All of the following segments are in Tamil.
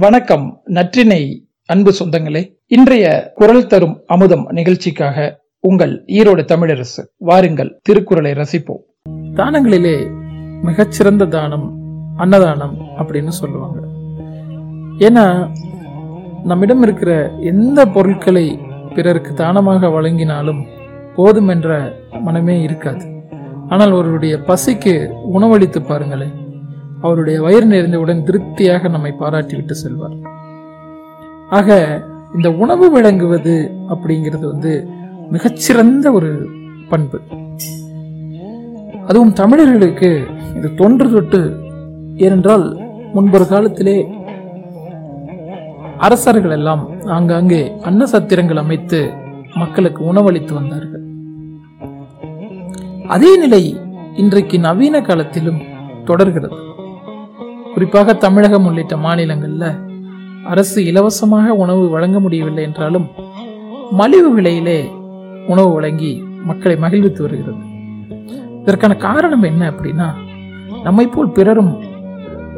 வணக்கம் நற்றினை அன்பு சொந்தங்களே. இன்றைய குரல் தரும் அமுதம் நிகழ்ச்சிக்காக உங்கள் ஈரோடு தமிழரசு வாருங்கள் திருக்குறளை ரசிப்போம். தானங்களிலே மிகச்சிறந்த தானம் அன்னதானம் அப்படின்னு சொல்லுவாங்க. ஏன்னா நம்மிடம் இருக்கிற எந்த பொருட்களை பிறருக்கு தானமாக வழங்கினாலும் போதும் என்ற மனமே இருக்காது. ஆனால் ஒருவருடைய பசிக்கு உணவளித்து பாருங்களேன். அவருடைய வயிறு நிறைந்தவுடன் திருப்தியாக நம்மை பாராட்டிவிட்டு செல்வார். ஆக இந்த உணவு வழங்குவது அப்படிங்கிறது வந்து மிகச்சிறந்த ஒரு பண்பு. அதுவும் தமிழர்களுக்கு இது தொன்று தொட்டு ஏனென்றால் முன்பொரு காலத்திலே அரசர்கள் எல்லாம் ஆங்காங்கே அன்ன சத்திரங்கள் அமைத்து மக்களுக்கு உணவளித்து வந்தார்கள். அதே நிலை இன்றைக்கு நவீன காலத்திலும் தொடர்கிறது. குறிப்பாக தமிழகம் உள்ளிட்ட மாநிலங்களில் அரசு இலவசமாக உணவு வழங்க முடியவில்லை என்றாலும் மலிவு விலையிலே உணவு வழங்கி மக்களை மகிழ்வித்து வருகிறது. இதற்கான காரணம் என்ன அப்படின்னா நம்மை போல் பிறரும்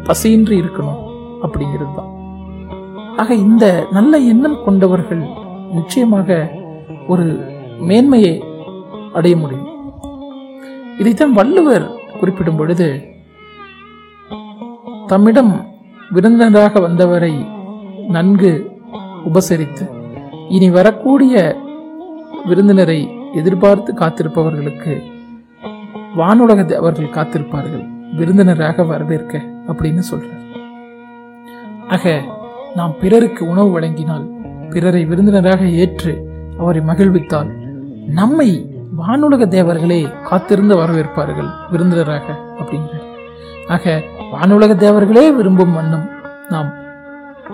பசியின்றி இருக்கணும் அப்படிங்கிறது தான். ஆக இந்த நல்ல எண்ணம் கொண்டவர்கள் நிச்சயமாக ஒரு மேன்மையை அடைய முடியும். இதைத்தான் வள்ளுவர் குறிப்பிடும் பொழுது தம்மிடம் விருந்தினராக வந்தவரை நன்கு உபசரித்து இனி வரக்கூடிய விருந்தினரை எதிர்பார்த்து காத்திருப்பவர்களுக்கு வானுலக அவர்கள் காத்திருப்பார்கள் விருந்தினராக வரவேற்க அப்படின்னு சொல்றார். ஆக நாம் பிறருக்கு உணவு வழங்கினால் பிறரை விருந்தினராக ஏற்று அவரை மகிழ்வித்தால் நம்மை வானுலக தேவர்களே காத்திருந்து வரவேற்பார்கள் விருந்தினராக அப்படிங்கிறார். ஆக வானுலக தேவர்களே விரும்பும் வண்ணம். நாம்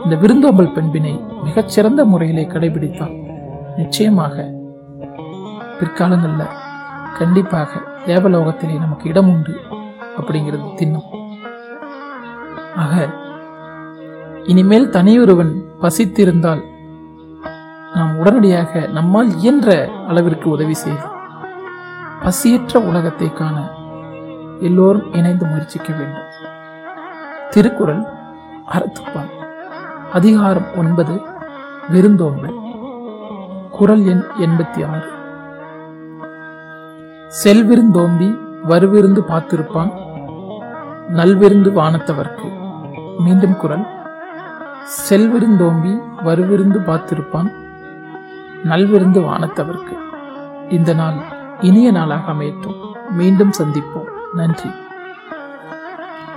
இந்த விருந்தோம்பல் பண்பினை மிகச்சிறந்த முறையிலே கடைபிடித்தால் நிச்சயமாக பிற்காலங்களில் கண்டிப்பாக தேவலோகத்திலே நமக்கு இடம் உண்டு அப்படிங்கிறது தின்னும் ஆக இனிமேல் தனியொருவன் பசித்திருந்தால் நாம் உடனடியாக நம்மால் இயன்ற அளவிற்கு உதவி செய்து பசியற்ற உலகத்தை காண எல்லோரும் இணைந்து முயற்சிக்க வேண்டும். திருக்குறள் அறத்துப்பால். அதிகாரம் ஒன்பது விருந்தோம்பல். குரல் எண் எண்பத்தி ஆறு செல்விருந்தோம்பி வருவிருந்து பார்த்திருப்பான் நல்விருந்து வானத்தவர்க்கு. மீண்டும் குரல் செல்விருந்தோம்பி வருவிருந்து பார்த்திருப்பான் நல்விருந்து வானத்தவர்க்கு. இந்த நாள் இனிய நாளாக அமையட்டும். மீண்டும் சந்திப்போம். நன்றி.